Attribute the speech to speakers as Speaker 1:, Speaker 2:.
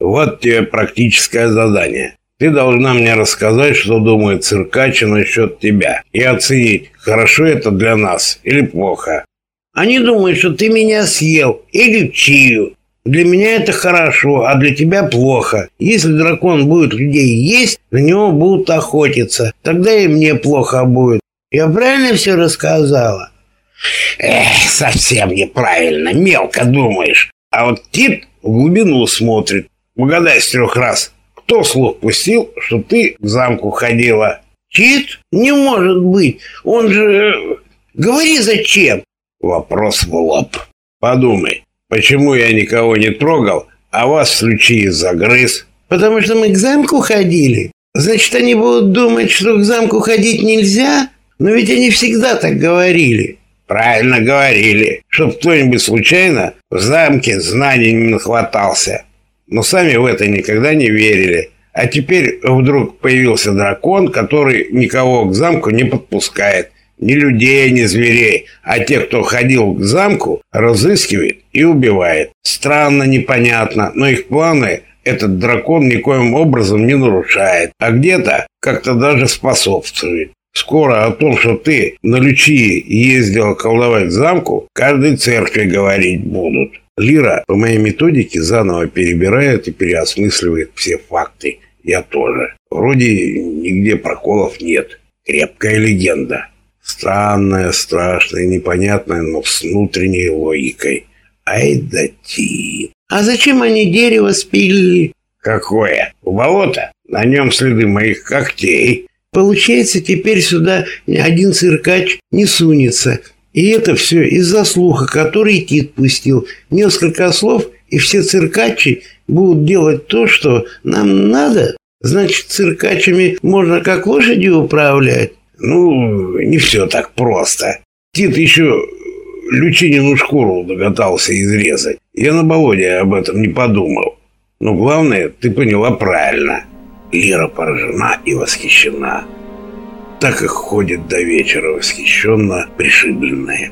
Speaker 1: Вот тебе практическое задание. Ты должна мне рассказать, что думает циркачи насчет тебя, и оценить, хорошо это для нас или плохо.
Speaker 2: Они думают, что ты меня съел или чию. Для меня это хорошо, а для тебя плохо. Если дракон будет людей есть, на него будут охотиться. Тогда и мне плохо будет. Я правильно все рассказала?
Speaker 1: Эх, совсем неправильно, мелко думаешь. А вот Тит в глубину смотрит. Угадай с трех раз, кто слух пустил, что ты к замку ходила?
Speaker 2: Тит? Не может быть. Он же... Говори, зачем?
Speaker 1: Вопрос в лоб. Подумай, почему я никого не трогал, а вас в случае загрыз?
Speaker 2: Потому что мы к замку ходили. Значит, они будут думать, что к замку ходить нельзя? Но ведь они всегда так говорили.
Speaker 1: Правильно говорили, чтоб кто-нибудь случайно в замке знаний не нахватался. Но сами в это никогда не верили. А теперь вдруг появился дракон, который никого к замку не подпускает. Ни людей, ни зверей, а тех, кто ходил к замку, разыскивает и убивает. Странно, непонятно, но их планы этот дракон никоим образом не нарушает, а где-то как-то даже способствует. Скоро о том, что ты на Лючи ездил колдовать замку, каждой церкви говорить будут. Лира по моей методике заново перебирает и переосмысливает все факты. Я тоже. Вроде нигде проколов нет. Крепкая легенда. Странная, страшная, непонятная, но с внутренней логикой. Ай да ти.
Speaker 2: А зачем они дерево спилили?
Speaker 1: Какое? У болота? На нем следы моих когтей.
Speaker 2: Получается, теперь сюда ни один циркач не сунется. И это все из-за слуха, который Тит пустил. Несколько слов, и все циркачи будут делать то, что нам надо. Значит, циркачами можно как лошади управлять.
Speaker 1: Ну, не все так просто. Тит еще Лючинину шкуру догадался изрезать. Я на болоте об этом не подумал. Но главное, ты поняла правильно. Лира поражена и восхищена. Так и ходит до вечера восхищенно пришибленная.